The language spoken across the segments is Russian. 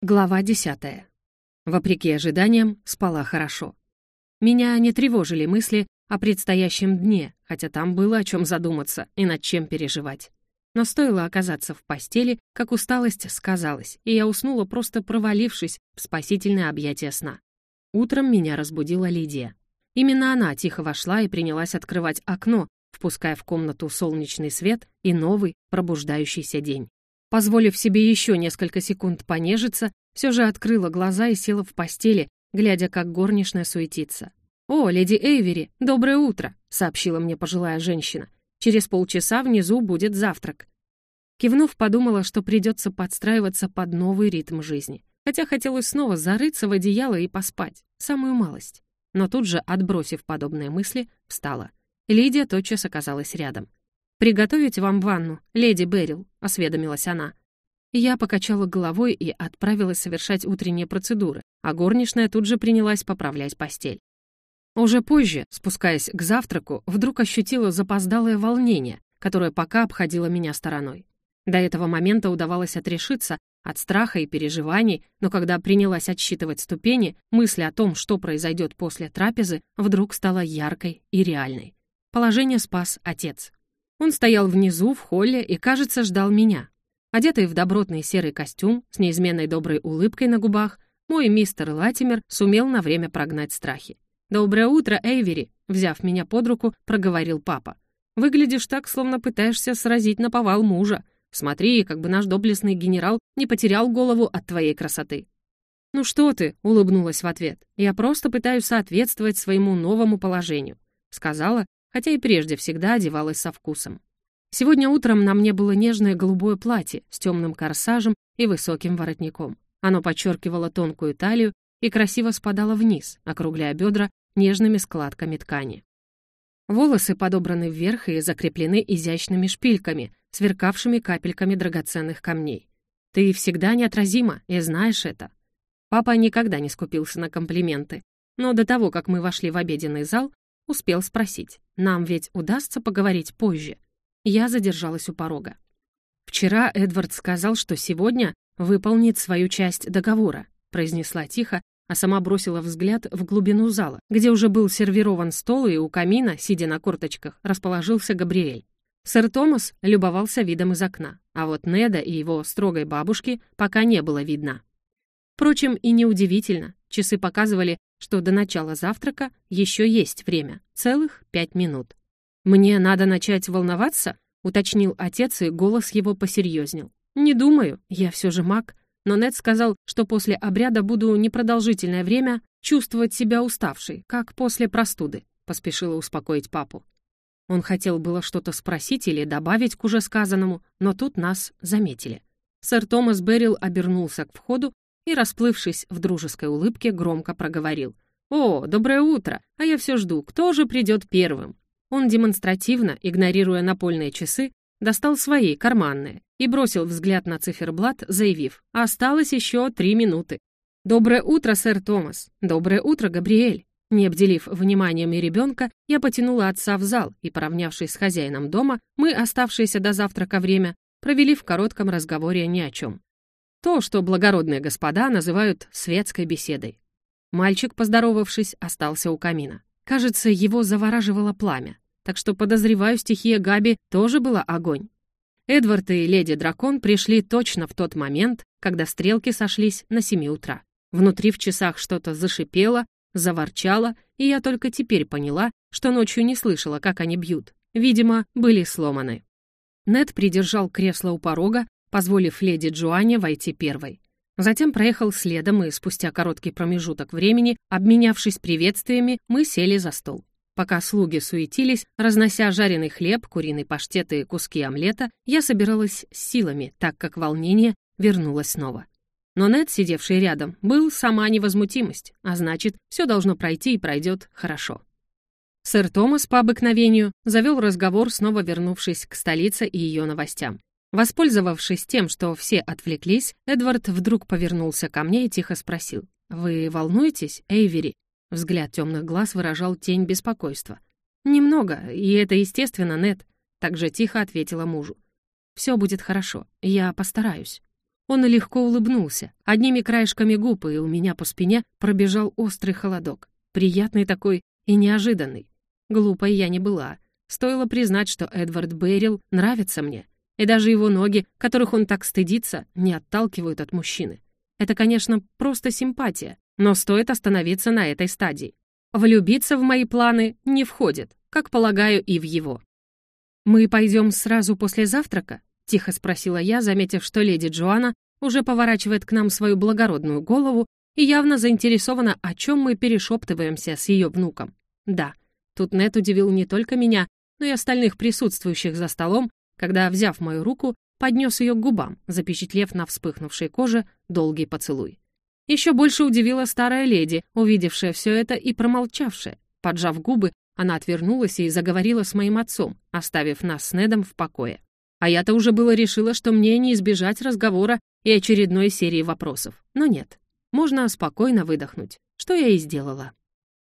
Глава десятая. Вопреки ожиданиям, спала хорошо. Меня не тревожили мысли о предстоящем дне, хотя там было о чем задуматься и над чем переживать. Но стоило оказаться в постели, как усталость сказалась, и я уснула, просто провалившись в спасительное объятие сна. Утром меня разбудила Лидия. Именно она тихо вошла и принялась открывать окно, впуская в комнату солнечный свет и новый пробуждающийся день. Позволив себе еще несколько секунд понежиться, все же открыла глаза и села в постели, глядя, как горничная суетится. «О, леди Эйвери, доброе утро!» — сообщила мне пожилая женщина. «Через полчаса внизу будет завтрак». Кивнув, подумала, что придется подстраиваться под новый ритм жизни. Хотя хотелось снова зарыться в одеяло и поспать, самую малость. Но тут же, отбросив подобные мысли, встала. Лидия тотчас оказалась рядом. «Приготовить вам ванну, леди Берил», — осведомилась она. Я покачала головой и отправилась совершать утренние процедуры, а горничная тут же принялась поправлять постель. Уже позже, спускаясь к завтраку, вдруг ощутила запоздалое волнение, которое пока обходило меня стороной. До этого момента удавалось отрешиться от страха и переживаний, но когда принялась отсчитывать ступени, мысль о том, что произойдет после трапезы, вдруг стала яркой и реальной. Положение спас отец. Он стоял внизу, в холле, и, кажется, ждал меня. Одетый в добротный серый костюм, с неизменной доброй улыбкой на губах, мой мистер Латимер сумел на время прогнать страхи. «Доброе утро, Эйвери!» — взяв меня под руку, проговорил папа. «Выглядишь так, словно пытаешься сразить на повал мужа. Смотри, как бы наш доблестный генерал не потерял голову от твоей красоты». «Ну что ты?» — улыбнулась в ответ. «Я просто пытаюсь соответствовать своему новому положению», — сказала, хотя и прежде всегда одевалась со вкусом. Сегодня утром на мне было нежное голубое платье с темным корсажем и высоким воротником. Оно подчеркивало тонкую талию и красиво спадало вниз, округляя бедра нежными складками ткани. Волосы подобраны вверх и закреплены изящными шпильками, сверкавшими капельками драгоценных камней. Ты всегда неотразима, и знаешь это. Папа никогда не скупился на комплименты, но до того, как мы вошли в обеденный зал, Успел спросить. «Нам ведь удастся поговорить позже?» Я задержалась у порога. «Вчера Эдвард сказал, что сегодня выполнит свою часть договора», произнесла тихо, а сама бросила взгляд в глубину зала, где уже был сервирован стол, и у камина, сидя на корточках, расположился Габриэль. Сэр Томас любовался видом из окна, а вот Неда и его строгой бабушки пока не было видно. Впрочем, и неудивительно, часы показывали что до начала завтрака еще есть время, целых пять минут. «Мне надо начать волноваться?» — уточнил отец, и голос его посерьезнел. «Не думаю, я все же маг, но Нед сказал, что после обряда буду непродолжительное время чувствовать себя уставшей, как после простуды», — поспешила успокоить папу. Он хотел было что-то спросить или добавить к уже сказанному, но тут нас заметили. Сэр Томас Беррил обернулся к входу и, расплывшись в дружеской улыбке, громко проговорил. «О, доброе утро! А я все жду, кто же придет первым?» Он демонстративно, игнорируя напольные часы, достал свои, карманные, и бросил взгляд на циферблат, заявив, «Осталось еще три минуты». «Доброе утро, сэр Томас! Доброе утро, Габриэль!» Не обделив вниманием и ребенка, я потянула отца в зал, и, поравнявшись с хозяином дома, мы, оставшееся до завтрака время, провели в коротком разговоре ни о чем. То, что благородные господа называют светской беседой. Мальчик, поздоровавшись, остался у камина. Кажется, его завораживало пламя, так что, подозреваю, стихия Габи тоже была огонь. Эдвард и леди Дракон пришли точно в тот момент, когда стрелки сошлись на семи утра. Внутри в часах что-то зашипело, заворчало, и я только теперь поняла, что ночью не слышала, как они бьют. Видимо, были сломаны. Нед придержал кресло у порога, позволив леди Джоанне войти первой. Затем проехал следом, и спустя короткий промежуток времени, обменявшись приветствиями, мы сели за стол. Пока слуги суетились, разнося жареный хлеб, куриный паштет и куски омлета, я собиралась с силами, так как волнение вернулось снова. Но Нед, сидевший рядом, был сама невозмутимость, а значит, все должно пройти и пройдет хорошо. Сэр Томас, по обыкновению, завел разговор, снова вернувшись к столице и ее новостям. Воспользовавшись тем, что все отвлеклись, Эдвард вдруг повернулся ко мне и тихо спросил. «Вы волнуетесь, Эйвери?» Взгляд темных глаз выражал тень беспокойства. «Немного, и это естественно, Нед», — также тихо ответила мужу. «Все будет хорошо, я постараюсь». Он легко улыбнулся, одними краешками губ, и у меня по спине пробежал острый холодок. Приятный такой и неожиданный. Глупой я не была. Стоило признать, что Эдвард Бэрил нравится мне. И даже его ноги, которых он так стыдится, не отталкивают от мужчины. Это, конечно, просто симпатия, но стоит остановиться на этой стадии. Влюбиться в мои планы не входит, как полагаю, и в его. «Мы пойдем сразу после завтрака?» — тихо спросила я, заметив, что леди Джоанна уже поворачивает к нам свою благородную голову и явно заинтересована, о чем мы перешептываемся с ее внуком. Да, тут Нет удивил не только меня, но и остальных присутствующих за столом, когда, взяв мою руку, поднес ее к губам, запечатлев на вспыхнувшей коже долгий поцелуй. Еще больше удивила старая леди, увидевшая все это и промолчавшая. Поджав губы, она отвернулась и заговорила с моим отцом, оставив нас с Недом в покое. А я-то уже было решила, что мне не избежать разговора и очередной серии вопросов. Но нет, можно спокойно выдохнуть, что я и сделала.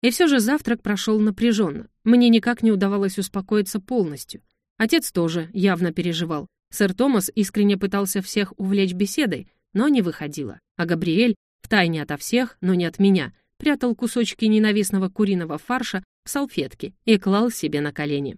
И все же завтрак прошел напряженно. Мне никак не удавалось успокоиться полностью. Отец тоже явно переживал. Сэр Томас искренне пытался всех увлечь беседой, но не выходило. А Габриэль втайне ото всех, но не от меня, прятал кусочки ненавистного куриного фарша в салфетке и клал себе на колени.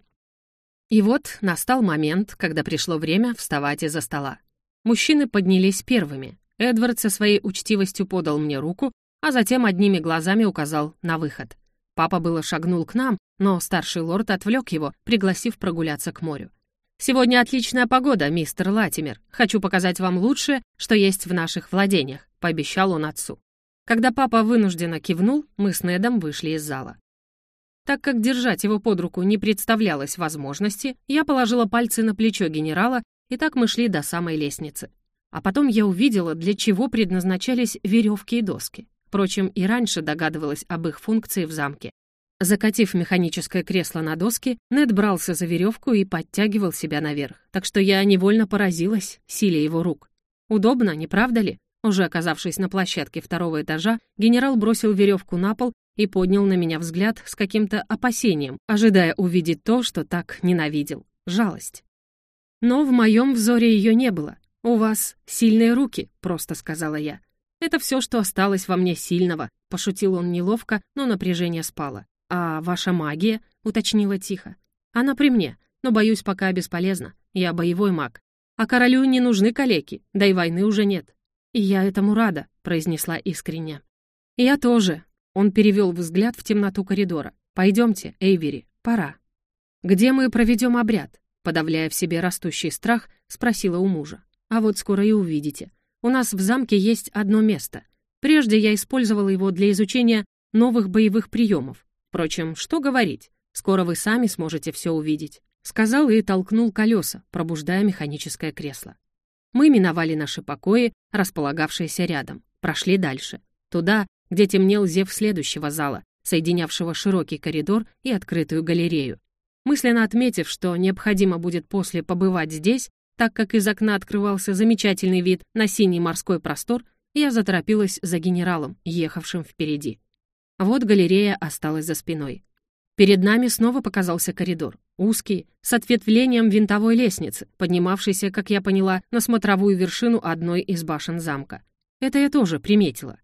И вот настал момент, когда пришло время вставать из-за стола. Мужчины поднялись первыми. Эдвард со своей учтивостью подал мне руку, а затем одними глазами указал на выход. Папа было шагнул к нам, но старший лорд отвлек его, пригласив прогуляться к морю. «Сегодня отличная погода, мистер Латимер. Хочу показать вам лучшее, что есть в наших владениях», — пообещал он отцу. Когда папа вынужденно кивнул, мы с Недом вышли из зала. Так как держать его под руку не представлялось возможности, я положила пальцы на плечо генерала, и так мы шли до самой лестницы. А потом я увидела, для чего предназначались веревки и доски. Впрочем, и раньше догадывалась об их функции в замке. Закатив механическое кресло на доски, Нед брался за веревку и подтягивал себя наверх, так что я невольно поразилась силе его рук. Удобно, не правда ли? Уже оказавшись на площадке второго этажа, генерал бросил веревку на пол и поднял на меня взгляд с каким-то опасением, ожидая увидеть то, что так ненавидел — жалость. Но в моем взоре ее не было. «У вас сильные руки», — просто сказала я. «Это все, что осталось во мне сильного», — пошутил он неловко, но напряжение спало. «А ваша магия?» — уточнила тихо. «Она при мне, но, боюсь, пока бесполезна. Я боевой маг. А королю не нужны калеки, да и войны уже нет». «И я этому рада», — произнесла искренне. «Я тоже». Он перевел взгляд в темноту коридора. «Пойдемте, Эйвери, пора». «Где мы проведем обряд?» Подавляя в себе растущий страх, спросила у мужа. «А вот скоро и увидите. У нас в замке есть одно место. Прежде я использовала его для изучения новых боевых приемов. Впрочем, что говорить, скоро вы сами сможете все увидеть», — сказал и толкнул колеса, пробуждая механическое кресло. Мы миновали наши покои, располагавшиеся рядом, прошли дальше, туда, где темнел зев следующего зала, соединявшего широкий коридор и открытую галерею. Мысленно отметив, что необходимо будет после побывать здесь, так как из окна открывался замечательный вид на синий морской простор, я заторопилась за генералом, ехавшим впереди. Вот галерея осталась за спиной. Перед нами снова показался коридор, узкий, с ответвлением винтовой лестницы, поднимавшейся, как я поняла, на смотровую вершину одной из башен замка. Это я тоже приметила.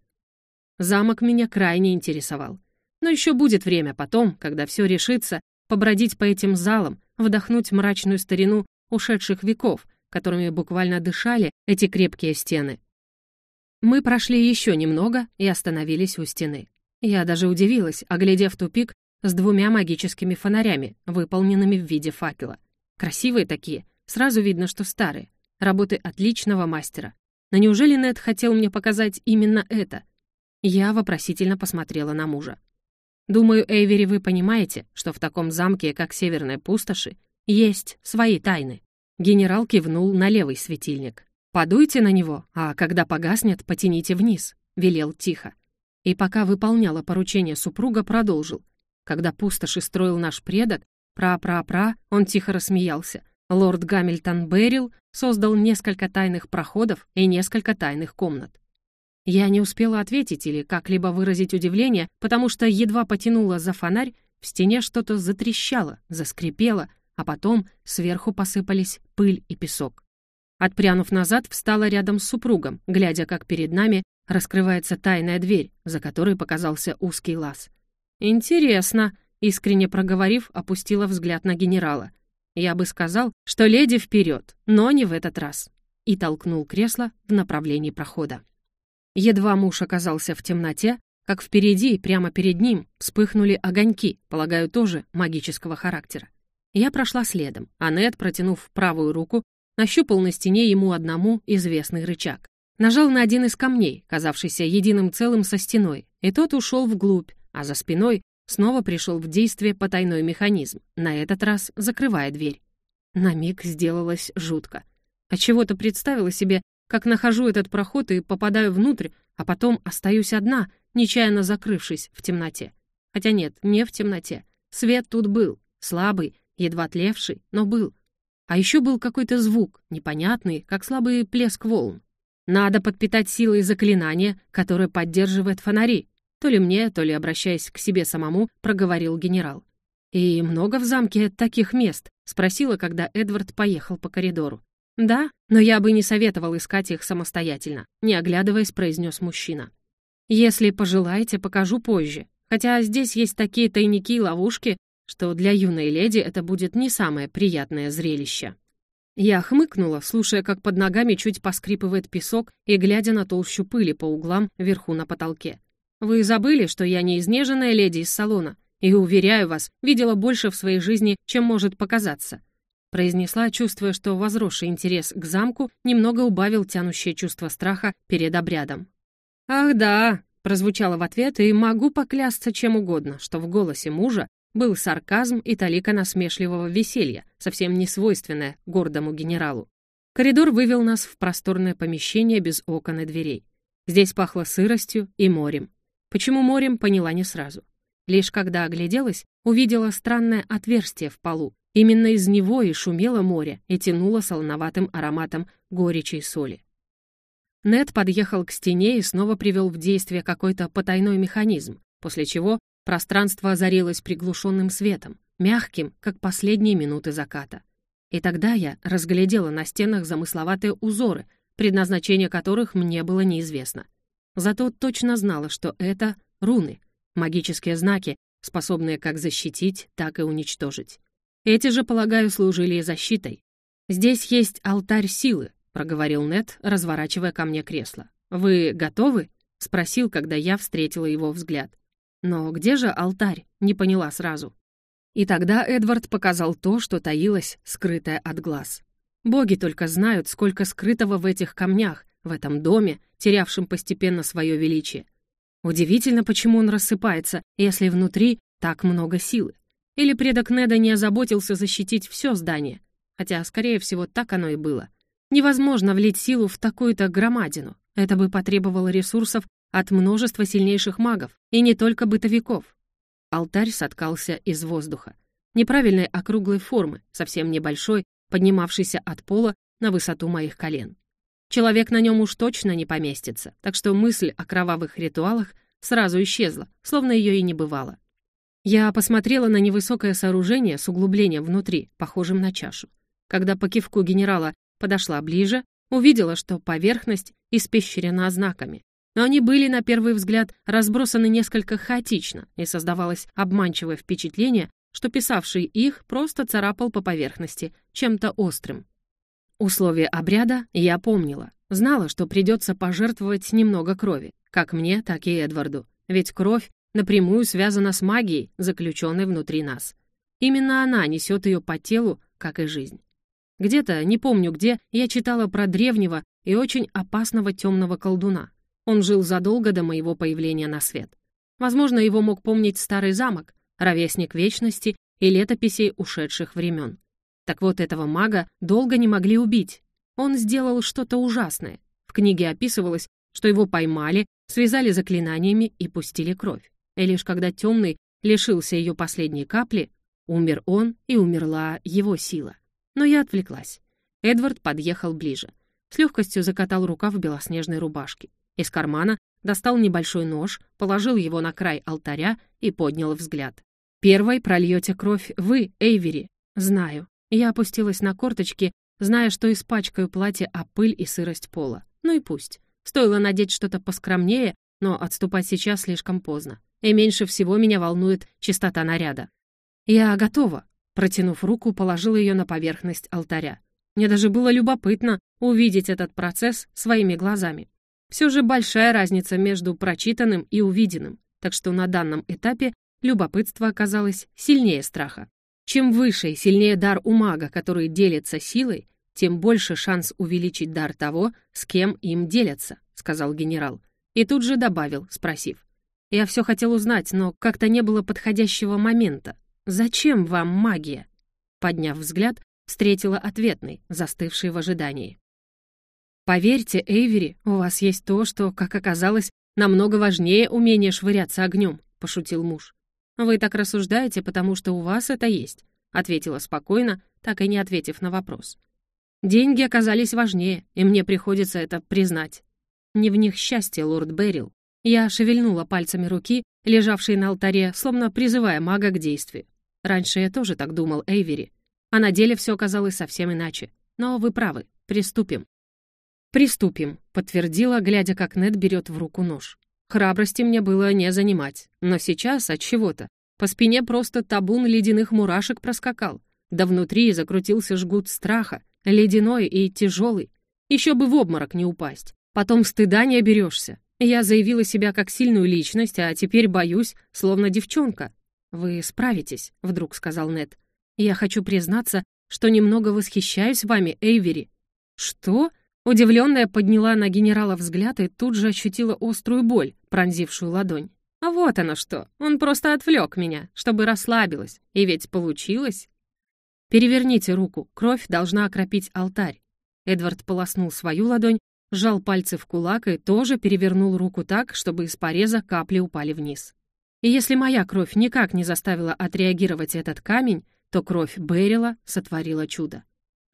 Замок меня крайне интересовал. Но еще будет время потом, когда все решится, побродить по этим залам, вдохнуть мрачную старину ушедших веков, которыми буквально дышали эти крепкие стены. Мы прошли еще немного и остановились у стены. Я даже удивилась, оглядев тупик с двумя магическими фонарями, выполненными в виде факела. Красивые такие, сразу видно, что старые. Работы отличного мастера. Но неужели Нед хотел мне показать именно это? Я вопросительно посмотрела на мужа. Думаю, Эйвери, вы понимаете, что в таком замке, как Северные пустоши, есть свои тайны. Генерал кивнул на левый светильник. «Подуйте на него, а когда погаснет, потяните вниз», — велел тихо. И пока выполняла поручение супруга, продолжил. Когда пустоши строил наш предок, пра-пра-пра, он тихо рассмеялся. Лорд Гамильтон Беррил создал несколько тайных проходов и несколько тайных комнат. Я не успела ответить или как-либо выразить удивление, потому что едва потянула за фонарь, в стене что-то затрещало, заскрипело, а потом сверху посыпались пыль и песок. Отпрянув назад, встала рядом с супругом, глядя, как перед нами раскрывается тайная дверь, за которой показался узкий лаз. «Интересно», — искренне проговорив, опустила взгляд на генерала. «Я бы сказал, что леди вперед, но не в этот раз», и толкнул кресло в направлении прохода. Едва муж оказался в темноте, как впереди, прямо перед ним, вспыхнули огоньки, полагаю, тоже магического характера. Я прошла следом, а Нед, протянув правую руку, нащупал на стене ему одному известный рычаг. Нажал на один из камней, казавшийся единым целым со стеной, и тот ушел вглубь, а за спиной снова пришел в действие потайной механизм, на этот раз закрывая дверь. На миг сделалось жутко. Чего-то представила себе, как нахожу этот проход и попадаю внутрь, а потом остаюсь одна, нечаянно закрывшись в темноте. Хотя нет, не в темноте. Свет тут был, слабый, едва тлевший, но был. А еще был какой-то звук, непонятный, как слабый плеск волн. Надо подпитать силой заклинания, которое поддерживает фонари. То ли мне, то ли обращаясь к себе самому, проговорил генерал. «И много в замке таких мест?» — спросила, когда Эдвард поехал по коридору. «Да, но я бы не советовал искать их самостоятельно», — не оглядываясь, произнес мужчина. «Если пожелаете, покажу позже. Хотя здесь есть такие тайники и ловушки, что для юной леди это будет не самое приятное зрелище». Я хмыкнула, слушая, как под ногами чуть поскрипывает песок и глядя на толщу пыли по углам вверху на потолке. «Вы забыли, что я не изнеженная леди из салона, и, уверяю вас, видела больше в своей жизни, чем может показаться», произнесла, чувствуя, что возросший интерес к замку немного убавил тянущее чувство страха перед обрядом. «Ах да», — прозвучало в ответ, и могу поклясться чем угодно, что в голосе мужа был сарказм и талика насмешливого веселья, совсем не свойственное гордому генералу. Коридор вывел нас в просторное помещение без окон и дверей. Здесь пахло сыростью и морем. Почему морем, поняла не сразу. Лишь когда огляделась, увидела странное отверстие в полу. Именно из него и шумело море и тянуло солоноватым ароматом горечи и соли. Нед подъехал к стене и снова привел в действие какой-то потайной механизм, после чего Пространство озарилось приглушенным светом, мягким, как последние минуты заката. И тогда я разглядела на стенах замысловатые узоры, предназначение которых мне было неизвестно. Зато точно знала, что это руны, магические знаки, способные как защитить, так и уничтожить. Эти же, полагаю, служили и защитой. «Здесь есть алтарь силы», — проговорил Нет, разворачивая ко мне кресло. «Вы готовы?» — спросил, когда я встретила его взгляд. Но где же алтарь? Не поняла сразу. И тогда Эдвард показал то, что таилось, скрытое от глаз. Боги только знают, сколько скрытого в этих камнях, в этом доме, терявшем постепенно свое величие. Удивительно, почему он рассыпается, если внутри так много силы. Или предок Неда не озаботился защитить все здание, хотя, скорее всего, так оно и было. Невозможно влить силу в такую-то громадину. Это бы потребовало ресурсов от множества сильнейших магов, и не только бытовиков. Алтарь соткался из воздуха. Неправильной округлой формы, совсем небольшой, поднимавшийся от пола на высоту моих колен. Человек на нем уж точно не поместится, так что мысль о кровавых ритуалах сразу исчезла, словно ее и не бывало. Я посмотрела на невысокое сооружение с углублением внутри, похожим на чашу. Когда по кивку генерала подошла ближе, увидела, что поверхность испещрена знаками, но они были, на первый взгляд, разбросаны несколько хаотично, и создавалось обманчивое впечатление, что писавший их просто царапал по поверхности чем-то острым. Условия обряда я помнила. Знала, что придется пожертвовать немного крови, как мне, так и Эдварду, ведь кровь напрямую связана с магией, заключенной внутри нас. Именно она несет ее по телу, как и жизнь. Где-то, не помню где, я читала про древнего и очень опасного темного колдуна, он жил задолго до моего появления на свет. Возможно, его мог помнить старый замок, ровесник вечности и летописей ушедших времен. Так вот, этого мага долго не могли убить. Он сделал что-то ужасное. В книге описывалось, что его поймали, связали заклинаниями и пустили кровь. И лишь когда темный лишился ее последней капли, умер он и умерла его сила. Но я отвлеклась. Эдвард подъехал ближе. С легкостью закатал рукав белоснежной рубашки. Из кармана достал небольшой нож, положил его на край алтаря и поднял взгляд. «Первой прольете кровь вы, Эйвери». «Знаю». Я опустилась на корточки зная, что испачкаю платье о пыль и сырость пола. Ну и пусть. Стоило надеть что-то поскромнее, но отступать сейчас слишком поздно. И меньше всего меня волнует чистота наряда. «Я готова», — протянув руку, положила ее на поверхность алтаря. Мне даже было любопытно увидеть этот процесс своими глазами. Все же большая разница между прочитанным и увиденным, так что на данном этапе любопытство оказалось сильнее страха. Чем выше и сильнее дар у мага, который делится силой, тем больше шанс увеличить дар того, с кем им делятся», — сказал генерал. И тут же добавил, спросив. «Я все хотел узнать, но как-то не было подходящего момента. Зачем вам магия?» Подняв взгляд, встретила ответный, застывший в ожидании. «Поверьте, Эйвери, у вас есть то, что, как оказалось, намного важнее умения швыряться огнем», — пошутил муж. «Вы так рассуждаете, потому что у вас это есть», — ответила спокойно, так и не ответив на вопрос. «Деньги оказались важнее, и мне приходится это признать. Не в них счастье, лорд Беррил. Я шевельнула пальцами руки, лежавшей на алтаре, словно призывая мага к действию. Раньше я тоже так думал, Эйвери. А на деле все оказалось совсем иначе. Но вы правы, приступим. «Приступим», — подтвердила, глядя, как Нед берет в руку нож. Храбрости мне было не занимать. Но сейчас от чего-то. По спине просто табун ледяных мурашек проскакал. Да внутри закрутился жгут страха, ледяной и тяжелый. Еще бы в обморок не упасть. Потом стыда не оберешься. Я заявила себя как сильную личность, а теперь боюсь, словно девчонка. «Вы справитесь», — вдруг сказал Нед. «Я хочу признаться, что немного восхищаюсь вами, Эйвери». «Что?» Удивленная подняла на генерала взгляд и тут же ощутила острую боль, пронзившую ладонь. А вот оно что, он просто отвлек меня, чтобы расслабилась. И ведь получилось. Переверните руку, кровь должна окропить алтарь. Эдвард полоснул свою ладонь, сжал пальцы в кулак и тоже перевернул руку так, чтобы из пореза капли упали вниз. И если моя кровь никак не заставила отреагировать этот камень, то кровь Берила сотворила чудо.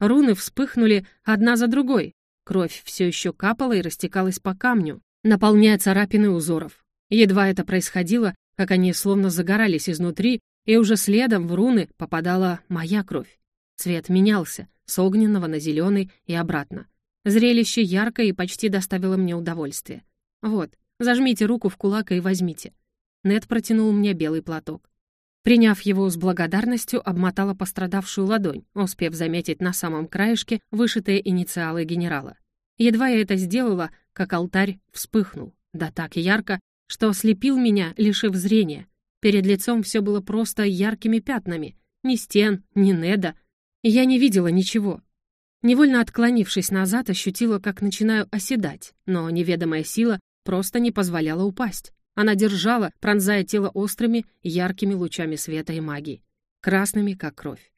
Руны вспыхнули одна за другой, Кровь все еще капала и растекалась по камню, наполняя царапины узоров. Едва это происходило, как они словно загорались изнутри, и уже следом в руны попадала моя кровь. Цвет менялся, с огненного на зеленый и обратно. Зрелище яркое и почти доставило мне удовольствие. Вот, зажмите руку в кулак и возьмите. Нед протянул мне белый платок. Приняв его с благодарностью, обмотала пострадавшую ладонь, успев заметить на самом краешке вышитые инициалы генерала. Едва я это сделала, как алтарь вспыхнул, да так ярко, что ослепил меня, лишив зрения. Перед лицом все было просто яркими пятнами, ни стен, ни неда. Я не видела ничего. Невольно отклонившись назад, ощутила, как начинаю оседать, но неведомая сила просто не позволяла упасть. Она держала, пронзая тело острыми, яркими лучами света и магии, красными, как кровь.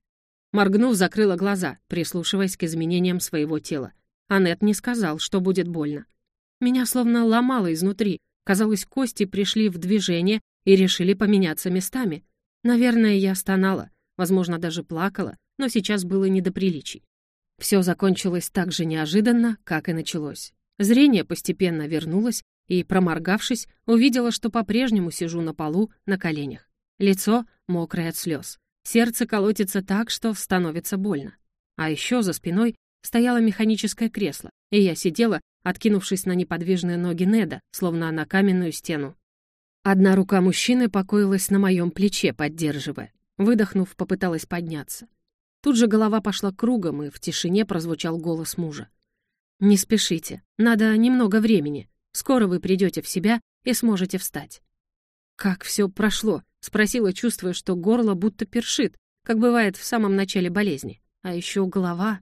Моргнув, закрыла глаза, прислушиваясь к изменениям своего тела. Аннет не сказал, что будет больно. Меня словно ломало изнутри. Казалось, кости пришли в движение и решили поменяться местами. Наверное, я стонала, возможно, даже плакала, но сейчас было не до приличий. Все закончилось так же неожиданно, как и началось. Зрение постепенно вернулось, и, проморгавшись, увидела, что по-прежнему сижу на полу на коленях. Лицо мокрое от слез. Сердце колотится так, что становится больно. А еще за спиной стояло механическое кресло, и я сидела, откинувшись на неподвижные ноги Неда, словно на каменную стену. Одна рука мужчины покоилась на моем плече, поддерживая. Выдохнув, попыталась подняться. Тут же голова пошла кругом, и в тишине прозвучал голос мужа. «Не спешите, надо немного времени. Скоро вы придете в себя и сможете встать». «Как все прошло?» — спросила, чувствуя, что горло будто першит, как бывает в самом начале болезни. А еще голова.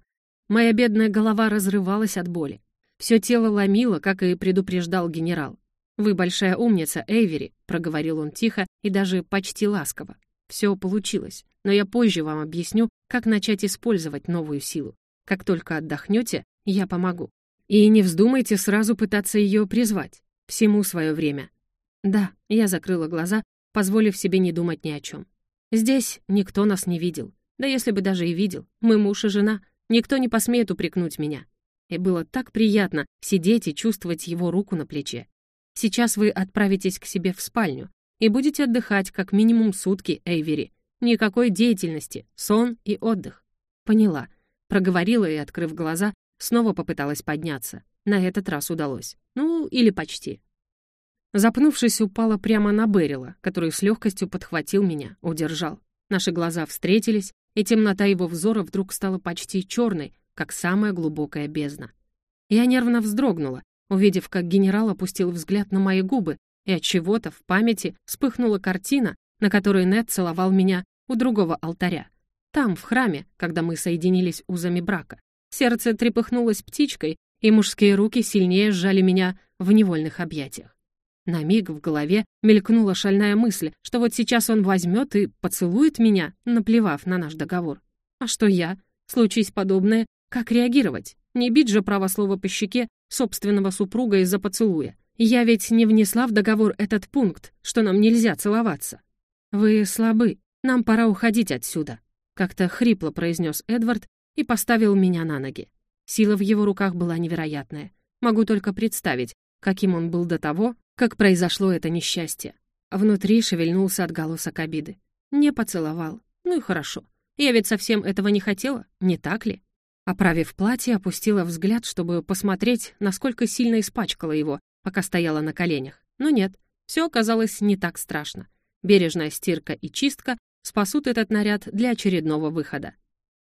Моя бедная голова разрывалась от боли. Все тело ломило, как и предупреждал генерал. «Вы большая умница, Эйвери», — проговорил он тихо и даже почти ласково. «Все получилось, но я позже вам объясню, как начать использовать новую силу. Как только отдохнете, я помогу. И не вздумайте сразу пытаться ее призвать. Всему свое время. Да, я закрыла глаза, позволив себе не думать ни о чем. Здесь никто нас не видел. Да если бы даже и видел, мы муж и жена, никто не посмеет упрекнуть меня. И было так приятно сидеть и чувствовать его руку на плече. Сейчас вы отправитесь к себе в спальню и будете отдыхать как минимум сутки, Эйвери. Никакой деятельности, сон и отдых. Поняла. Проговорила и, открыв глаза, снова попыталась подняться. На этот раз удалось. Ну, или почти. Запнувшись, упала прямо на Берила, который с легкостью подхватил меня, удержал. Наши глаза встретились, и темнота его взора вдруг стала почти черной, как самая глубокая бездна. Я нервно вздрогнула, увидев, как генерал опустил взгляд на мои губы, и от чего-то в памяти вспыхнула картина, на которой Нед целовал меня у другого алтаря. Там, в храме, когда мы соединились узами брака. Сердце трепыхнулось птичкой, и мужские руки сильнее сжали меня в невольных объятиях. На миг в голове мелькнула шальная мысль, что вот сейчас он возьмет и поцелует меня, наплевав на наш договор. А что я? Случись подобное, как реагировать? Не бить же право слова по щеке собственного супруга из-за поцелуя. Я ведь не внесла в договор этот пункт, что нам нельзя целоваться. «Вы слабы, нам пора уходить отсюда», — как-то хрипло произнес Эдвард и поставил меня на ноги. Сила в его руках была невероятная. Могу только представить, каким он был до того, как произошло это несчастье. Внутри шевельнулся отголосок обиды. Не поцеловал. Ну и хорошо. Я ведь совсем этого не хотела, не так ли? Оправив платье, опустила взгляд, чтобы посмотреть, насколько сильно испачкала его, пока стояла на коленях. Но нет, все оказалось не так страшно. Бережная стирка и чистка спасут этот наряд для очередного выхода.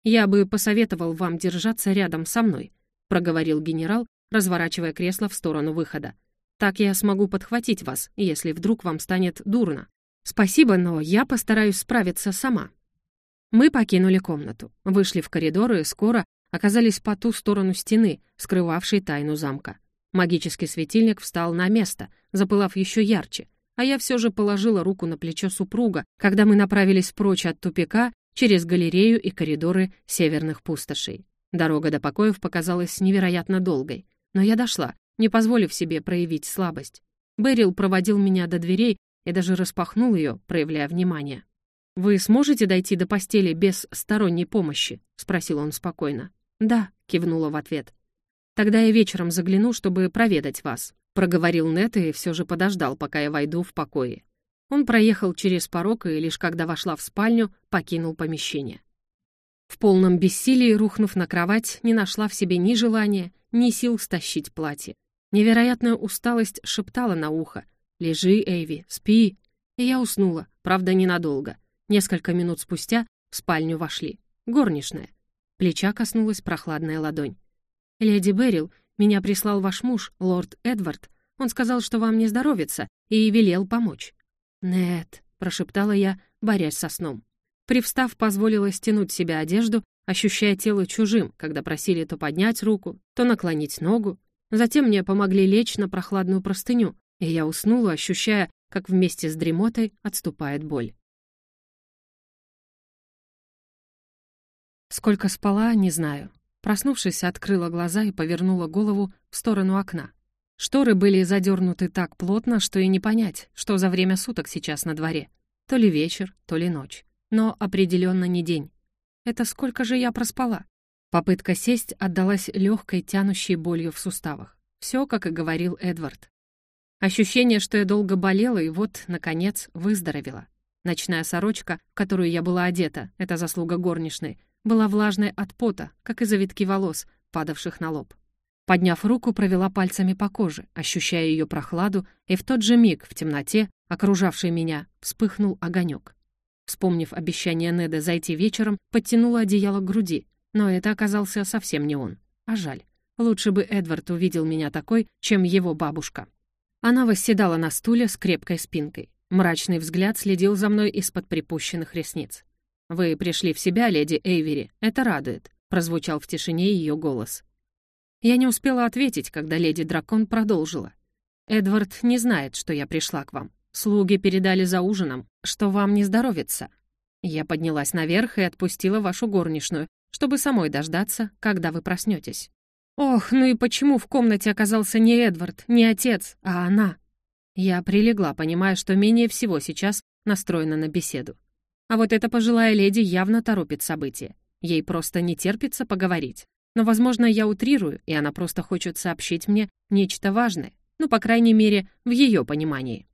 «Я бы посоветовал вам держаться рядом со мной», проговорил генерал, разворачивая кресло в сторону выхода. Так я смогу подхватить вас, если вдруг вам станет дурно. Спасибо, но я постараюсь справиться сама». Мы покинули комнату, вышли в коридор и скоро оказались по ту сторону стены, скрывавшей тайну замка. Магический светильник встал на место, запылав еще ярче, а я все же положила руку на плечо супруга, когда мы направились прочь от тупика через галерею и коридоры северных пустошей. Дорога до покоев показалась невероятно долгой, но я дошла, не позволив себе проявить слабость. Берил проводил меня до дверей и даже распахнул ее, проявляя внимание. «Вы сможете дойти до постели без сторонней помощи?» — спросил он спокойно. «Да», — кивнула в ответ. «Тогда я вечером загляну, чтобы проведать вас», — проговорил Нет и все же подождал, пока я войду в покое. Он проехал через порог и, лишь когда вошла в спальню, покинул помещение. В полном бессилии, рухнув на кровать, не нашла в себе ни желания, ни сил стащить платье. Невероятная усталость шептала на ухо. «Лежи, Эйви, спи». И я уснула, правда, ненадолго. Несколько минут спустя в спальню вошли. Горничная. Плеча коснулась прохладная ладонь. «Леди Беррил, меня прислал ваш муж, лорд Эдвард. Он сказал, что вам не здоровится, и велел помочь». «Нет», — прошептала я, борясь со сном. Привстав, позволила стянуть себе одежду, ощущая тело чужим, когда просили то поднять руку, то наклонить ногу. Затем мне помогли лечь на прохладную простыню, и я уснула, ощущая, как вместе с дремотой отступает боль. Сколько спала, не знаю. Проснувшись, открыла глаза и повернула голову в сторону окна. Шторы были задернуты так плотно, что и не понять, что за время суток сейчас на дворе. То ли вечер, то ли ночь. Но определенно не день. Это сколько же я проспала? Попытка сесть отдалась легкой тянущей болью в суставах. Все, как и говорил Эдвард. Ощущение, что я долго болела и вот, наконец, выздоровела. Ночная сорочка, в которую я была одета, это заслуга горничной, была влажной от пота, как и завитки волос, падавших на лоб. Подняв руку, провела пальцами по коже, ощущая ее прохладу, и в тот же миг в темноте, окружавшей меня, вспыхнул огонек. Вспомнив обещание Неда зайти вечером, подтянула одеяло к груди, но это оказался совсем не он. А жаль. Лучше бы Эдвард увидел меня такой, чем его бабушка. Она восседала на стуле с крепкой спинкой. Мрачный взгляд следил за мной из-под припущенных ресниц. «Вы пришли в себя, леди Эйвери, это радует», — прозвучал в тишине ее голос. Я не успела ответить, когда леди Дракон продолжила. «Эдвард не знает, что я пришла к вам. Слуги передали за ужином, что вам не здоровится. Я поднялась наверх и отпустила вашу горничную, чтобы самой дождаться, когда вы проснетесь. Ох, ну и почему в комнате оказался не Эдвард, не отец, а она? Я прилегла, понимая, что менее всего сейчас настроена на беседу. А вот эта пожилая леди явно торопит события. Ей просто не терпится поговорить. Но, возможно, я утрирую, и она просто хочет сообщить мне нечто важное, ну, по крайней мере, в ее понимании.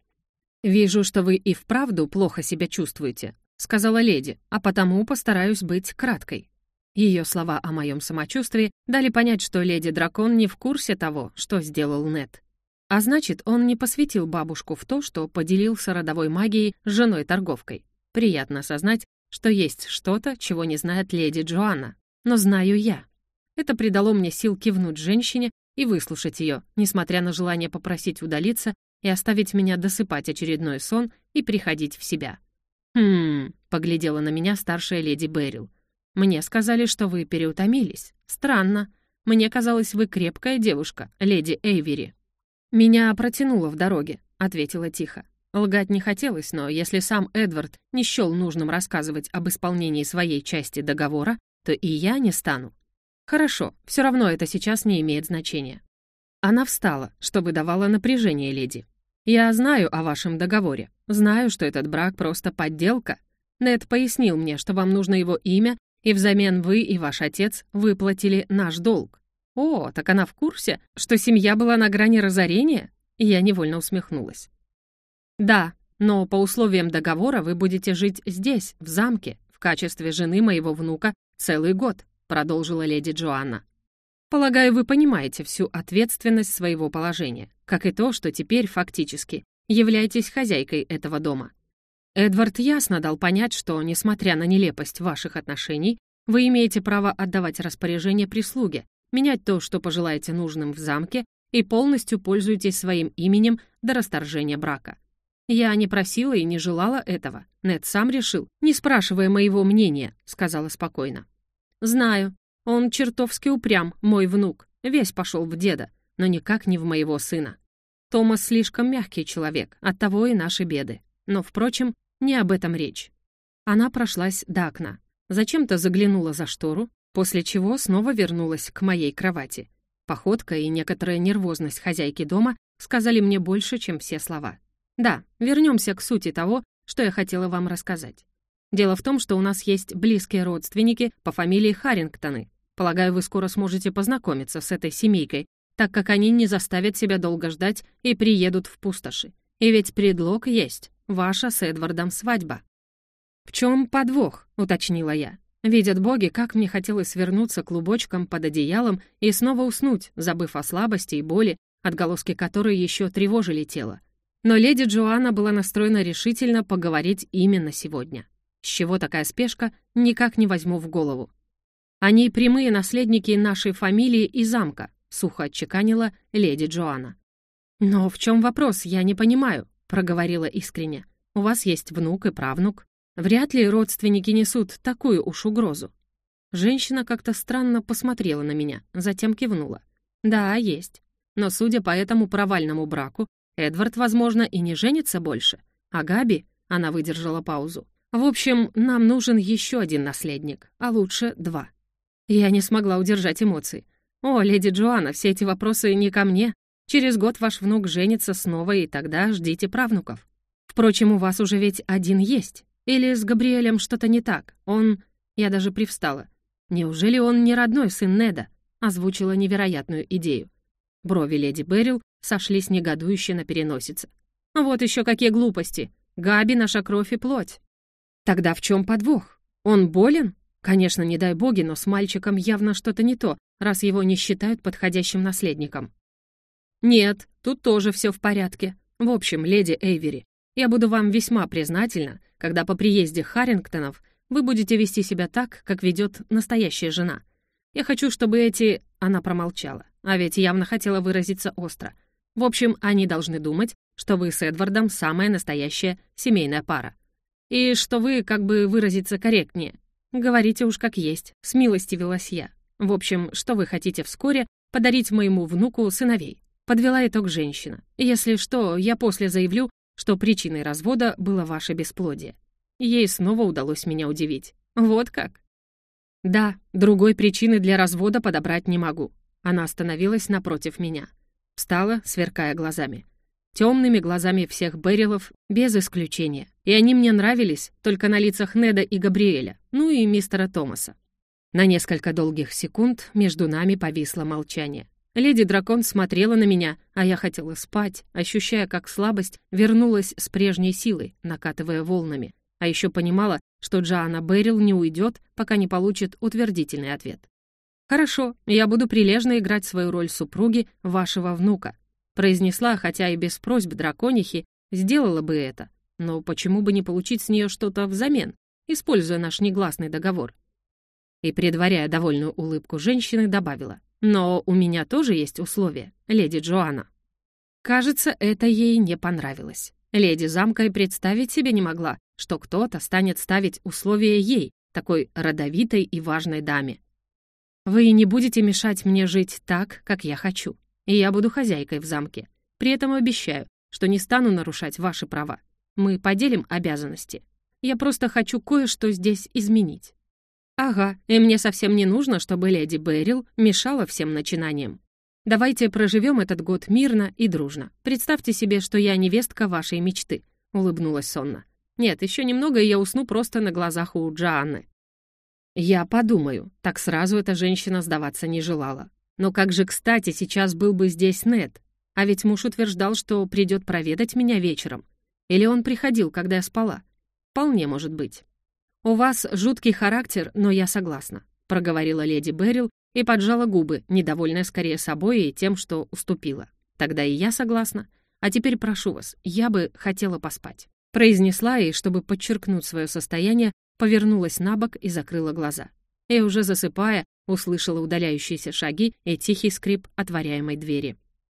«Вижу, что вы и вправду плохо себя чувствуете», — сказала леди, «а потому постараюсь быть краткой. Ее слова о моем самочувствии дали понять, что леди-дракон не в курсе того, что сделал Нед. А значит, он не посвятил бабушку в то, что поделился родовой магией с женой-торговкой. Приятно осознать, что есть что-то, чего не знает леди Джоанна. Но знаю я. Это придало мне сил кивнуть женщине и выслушать ее, несмотря на желание попросить удалиться и оставить меня досыпать очередной сон и приходить в себя. «Хм...» — поглядела на меня старшая леди Берил. «Мне сказали, что вы переутомились. Странно. Мне казалось, вы крепкая девушка, леди Эйвери». «Меня протянуло в дороге», — ответила тихо. Лгать не хотелось, но если сам Эдвард не счел нужным рассказывать об исполнении своей части договора, то и я не стану. Хорошо, все равно это сейчас не имеет значения. Она встала, что выдавало напряжение леди. «Я знаю о вашем договоре. Знаю, что этот брак просто подделка. Нед пояснил мне, что вам нужно его имя, и взамен вы и ваш отец выплатили наш долг. О, так она в курсе, что семья была на грани разорения?» Я невольно усмехнулась. «Да, но по условиям договора вы будете жить здесь, в замке, в качестве жены моего внука целый год», продолжила леди Джоанна. Полагаю, вы понимаете всю ответственность своего положения, как и то, что теперь фактически являетесь хозяйкой этого дома. Эдвард ясно дал понять, что, несмотря на нелепость ваших отношений, вы имеете право отдавать распоряжение прислуге, менять то, что пожелаете нужным в замке, и полностью пользуетесь своим именем до расторжения брака. Я не просила и не желала этого. Нед сам решил, не спрашивая моего мнения, сказала спокойно. Знаю, он чертовски упрям, мой внук, весь пошел в деда, но никак не в моего сына. Томас слишком мягкий человек, оттого и наши беды. Но, впрочем, не об этом речь. Она прошлась до окна, зачем-то заглянула за штору, после чего снова вернулась к моей кровати. Походка и некоторая нервозность хозяйки дома сказали мне больше, чем все слова. Да, вернемся к сути того, что я хотела вам рассказать. Дело в том, что у нас есть близкие родственники по фамилии Харрингтоны, Полагаю, вы скоро сможете познакомиться с этой семейкой, так как они не заставят себя долго ждать и приедут в пустоши. И ведь предлог есть — ваша с Эдвардом свадьба». «В чем подвох?» — уточнила я. Видят боги, как мне хотелось свернуться клубочком под одеялом и снова уснуть, забыв о слабости и боли, отголоски которой еще тревожили тело. Но леди Джоанна была настроена решительно поговорить именно сегодня. С чего такая спешка, никак не возьму в голову. Они прямые наследники нашей фамилии и замка», — сухо отчеканила леди Джоанна. «Но в чем вопрос, я не понимаю», — проговорила искренне. «У вас есть внук и правнук. Вряд ли родственники несут такую уж угрозу». Женщина как-то странно посмотрела на меня, затем кивнула. «Да, есть. Но судя по этому провальному браку, Эдвард, возможно, и не женится больше. А Габи...» — она выдержала паузу. «В общем, нам нужен еще один наследник, а лучше два». Я не смогла удержать эмоции. «О, леди Джоанна, все эти вопросы не ко мне. Через год ваш внук женится снова, и тогда ждите правнуков. Впрочем, у вас уже ведь один есть. Или с Габриэлем что-то не так? Он...» Я даже привстала. «Неужели он не родной сын Неда?» Озвучила невероятную идею. Брови леди Берил сошлись негодующе на переносице. «Вот еще какие глупости! Габи — наша кровь и плоть!» «Тогда в чем подвох? Он болен?» Конечно, не дай боги, но с мальчиком явно что-то не то, раз его не считают подходящим наследником. Нет, тут тоже все в порядке. В общем, леди Эйвери, я буду вам весьма признательна, когда по приезде Харрингтонов вы будете вести себя так, как ведет настоящая жена. Я хочу, чтобы эти...» Она промолчала, а ведь явно хотела выразиться остро. В общем, они должны думать, что вы с Эдвардом самая настоящая семейная пара. И что вы, как бы выразиться корректнее, «Говорите уж как есть», — с милости велась я. «В общем, что вы хотите вскоре подарить моему внуку сыновей?» Подвела итог женщина. «Если что, я после заявлю, что причиной развода было ваше бесплодие». Ей снова удалось меня удивить. «Вот как?» «Да, другой причины для развода подобрать не могу». Она остановилась напротив меня. Встала, сверкая глазами темными глазами всех Берилов, без исключения. И они мне нравились только на лицах Неда и Габриэля, ну и мистера Томаса. На несколько долгих секунд между нами повисло молчание. Леди-дракон смотрела на меня, а я хотела спать, ощущая, как слабость вернулась с прежней силой, накатывая волнами. А еще понимала, что Джоанна Беррил не уйдет, пока не получит утвердительный ответ. «Хорошо, я буду прилежно играть свою роль супруги вашего внука», произнесла, хотя и без просьб драконихи, сделала бы это. Но почему бы не получить с нее что-то взамен, используя наш негласный договор? И, предваряя довольную улыбку женщины, добавила. «Но у меня тоже есть условия, леди Джоанна». Кажется, это ей не понравилось. Леди замка и представить себе не могла, что кто-то станет ставить условия ей, такой родовитой и важной даме. «Вы не будете мешать мне жить так, как я хочу, и я буду хозяйкой в замке. При этом обещаю, что не стану нарушать ваши права. Мы поделим обязанности. Я просто хочу кое-что здесь изменить». «Ага, и мне совсем не нужно, чтобы леди Беррил мешала всем начинаниям. Давайте проживем этот год мирно и дружно. Представьте себе, что я невестка вашей мечты», — улыбнулась сонно. «Нет, еще немного, и я усну просто на глазах у Джоанны». «Я подумаю». Так сразу эта женщина сдаваться не желала. Но как же кстати сейчас был бы здесь Нед? А ведь муж утверждал, что придет проведать меня вечером. Или он приходил, когда я спала? Вполне может быть. «У вас жуткий характер, но я согласна», — проговорила леди Беррил и поджала губы, недовольная скорее собой и тем, что уступила. «Тогда и я согласна. А теперь прошу вас, я бы хотела поспать». Произнесла и, чтобы подчеркнуть свое состояние, повернулась на бок и закрыла глаза. И уже засыпая, услышала удаляющиеся шаги и тихий скрип отворяемой двери.